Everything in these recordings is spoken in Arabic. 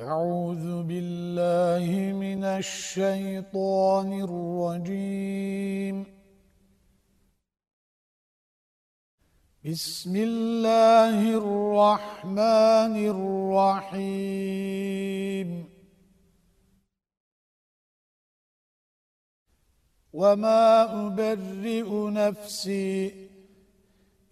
أعوذ بالله من الشيطان الرجيم. بسم الله الرحمن الرحيم. وما أبرئ نفسي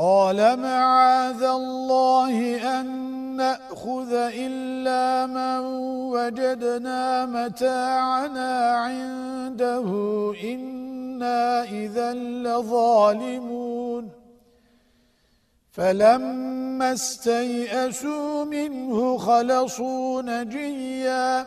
قال معاذ الله أن نأخذ إلا من وجدنا متاعنا عنده إنا إذا لظالمون. فلما استيئسوا منه خلصوا نجياً.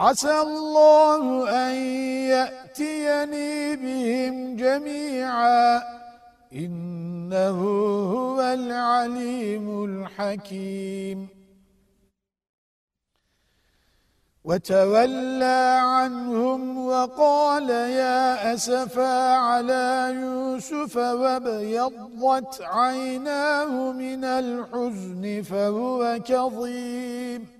عسى الله أن يأتيني بهم جميعا. إنه هو العليم الحكيم. وتولى عنهم وقال يا أسفا على يوسف وابيضت عيناه من الحزن فهو كظيم.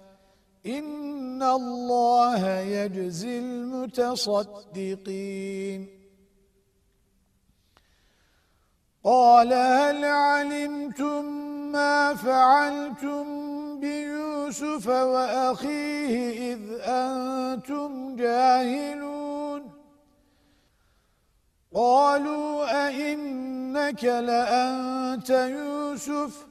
إن الله يجزي المتصدقين قال هل علمتم ما فعلتم بيوسف وأخيه إذ أنتم جاهلون قالوا أئنك لأنت يوسف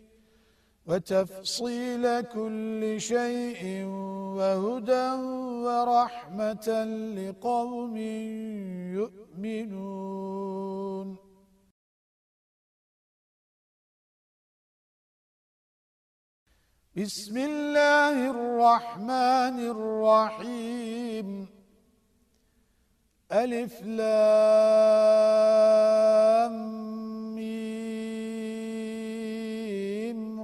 وتفصيل كل شيء وهدى ورحمة لقوم يؤمنون. بسم الله الرحمن الرحيم. ألف لام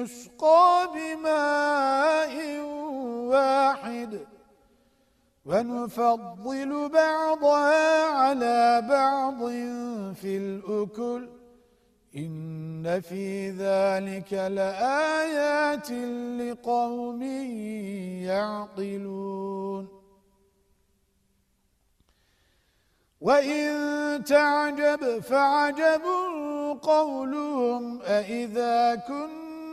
يسقى بماء واحد ونفضل بعضها على بعض في الأكل إن في ذلك لآيات لقوم يعقلون وإن تعجب فعجب قولهم أئذا كنا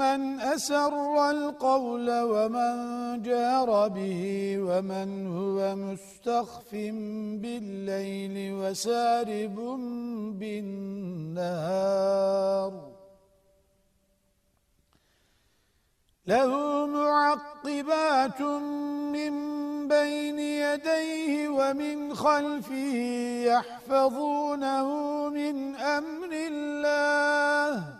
من أسر القول ومن جار به ومن هو مستخف بالليل وسارب بالنهار. له معقبات من بين يديه ومن خلفه يحفظونه من أمر الله.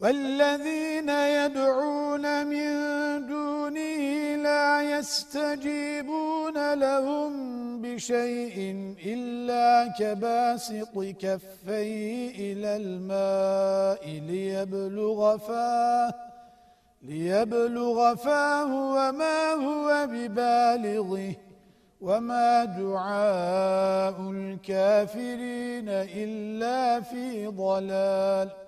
والذين يدعون من دونه لا يستجيبون لهم بشيء إلا كباسط كفيه إلى الماء ليبلغ فاه ليبلغ فاه وما هو ببالغه وَمَا دُعَاءُ الْكَافِرِينَ إِلَّا فِي ضَلَالٍ.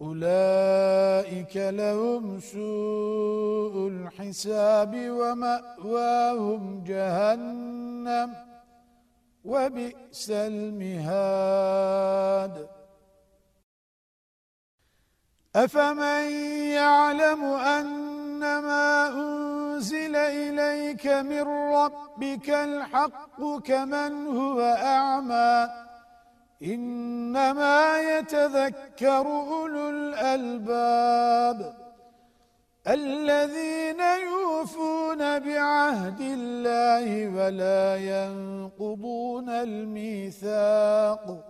أولئك لهم سوء الحساب ومأواهم جهنم وبئس المهاد. أفمن يعلم أنما أنزل إليك من ربك الحق كمن هو أعمى؟ إنما يتذكر أولو الألباب الذين يوفون بعهد الله ولا ينقضون الميثاق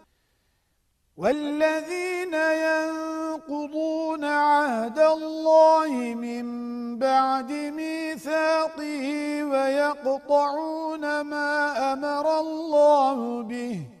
والذين ينقضون عهد الله من بعد ميثاقه ويقطعون ما أمر الله به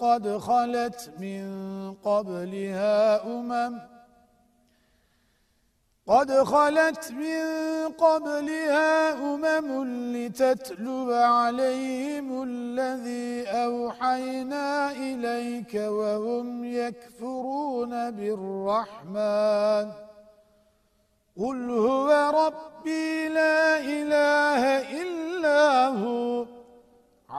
قد خلت من قبلها أمم قد خلت من قبلها أمم لتتلو عليهم الذي أوحينا إليك وهم يكفرون بالرحمن قل هو ربي لا إله إلا هو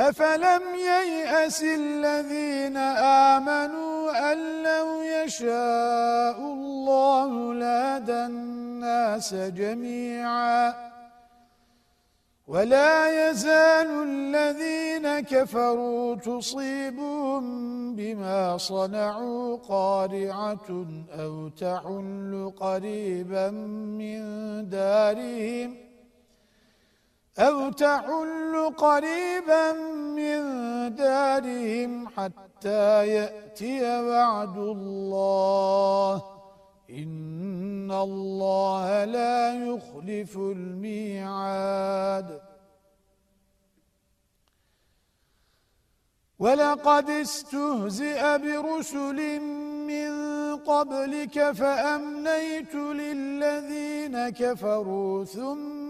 أفلم ييأس الذين آمنوا أن لو يشاء الله لادى الناس جميعا ولا يزال الذين كفروا تصيبهم بما صنعوا قارعة أو تحل قريبا من دارهم أو تحل قريبا من دارهم حتى يأتي وعد الله. إن الله لا يخلف الميعاد. ولقد استهزئ برسل من قبلك فأمنيت للذين كفروا ثم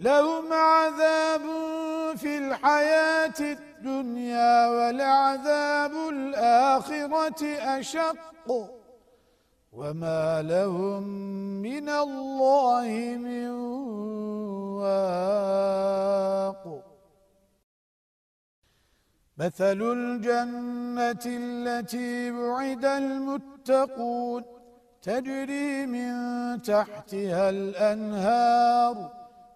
لهم عذاب في الحياة الدنيا ولعذاب الآخرة أشق. وما لهم من الله من واق. مثل الجنة التي بعد المتقون تجري من تحتها الأنهار.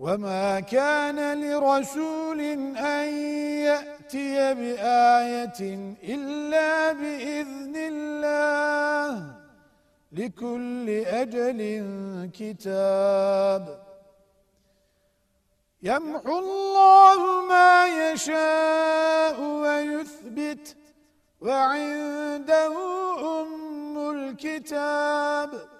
وما كان لرسول أن يأتي بآية إلا بإذن الله لكل أجل كتاب يمحو الله ما يشاء ويثبت وعنده أم الكتاب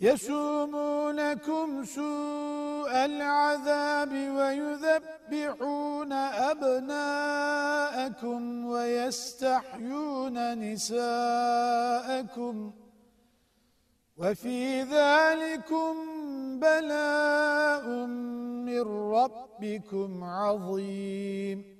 يسومونكم سوء العذاب ويذبحون أبناءكم ويستحيون نساءكم وفي ذلكم بلاء من ربكم عظيم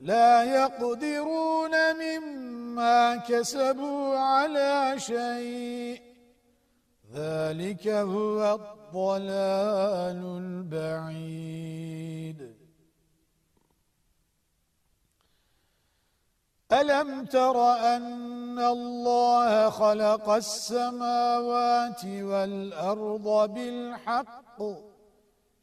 لا يقدرون مما كسبوا على شيء. ذلك هو الضلال البعيد. ألم تر أن الله خلق السماوات والأرض بالحق؟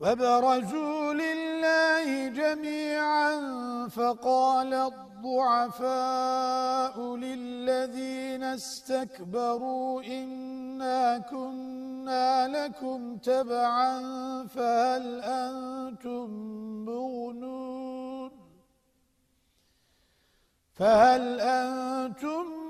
وبرزوا لله جميعا فقال الضعفاء للذين استكبروا إنا كنا لكم تبعا فهل أنتم مغنون فهل أنتم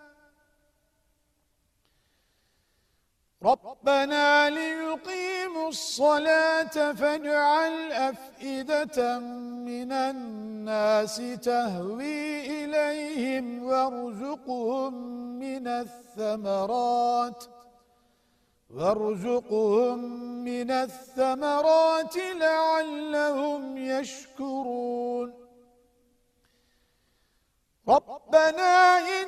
ربنا ليقيموا الصلاة فاجعل أفئدة من الناس تهوي إليهم وارزقهم من الثمرات وارزقهم من الثمرات لعلهم يشكرون. ربنا إن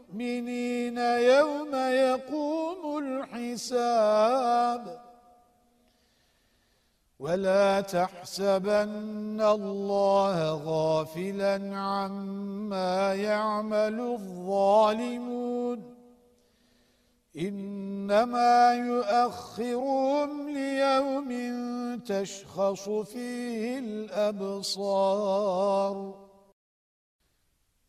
المؤمنين يوم يقوم الحساب. ولا تحسبن الله غافلا عما يعمل الظالمون. إنما يؤخرهم ليوم تشخص فيه الأبصار.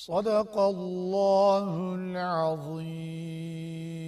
صدق الله العظيم.